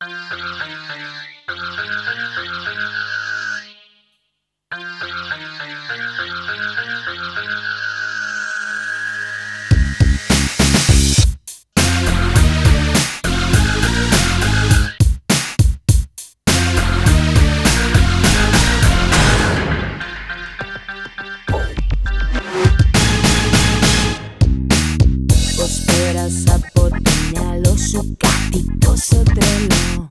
Thank you. Τιτόσο τρελό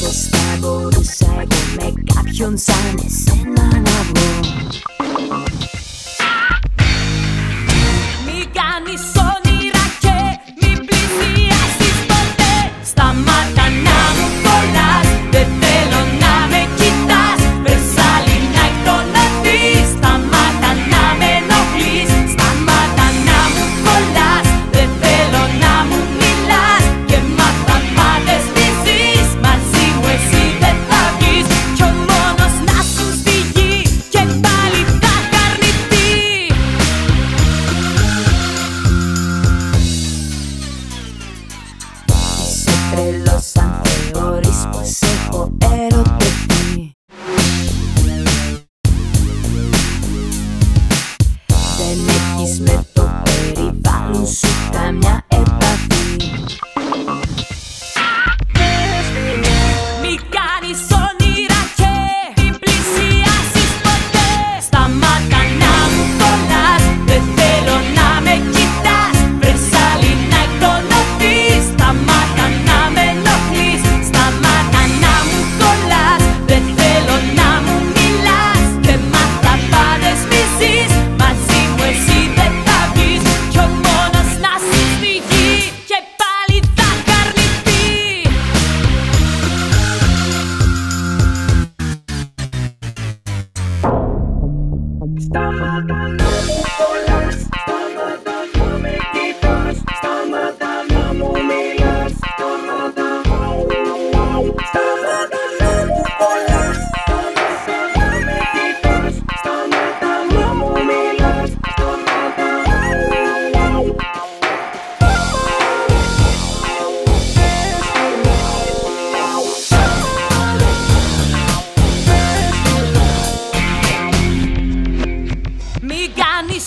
Πώς θα μπορούσα εγώ με κάποιον σαν εσένα να βγω Μη κάνεις όνειρα και μη πλησιάσεις ποτέ Σταμάτα να μου entre stop.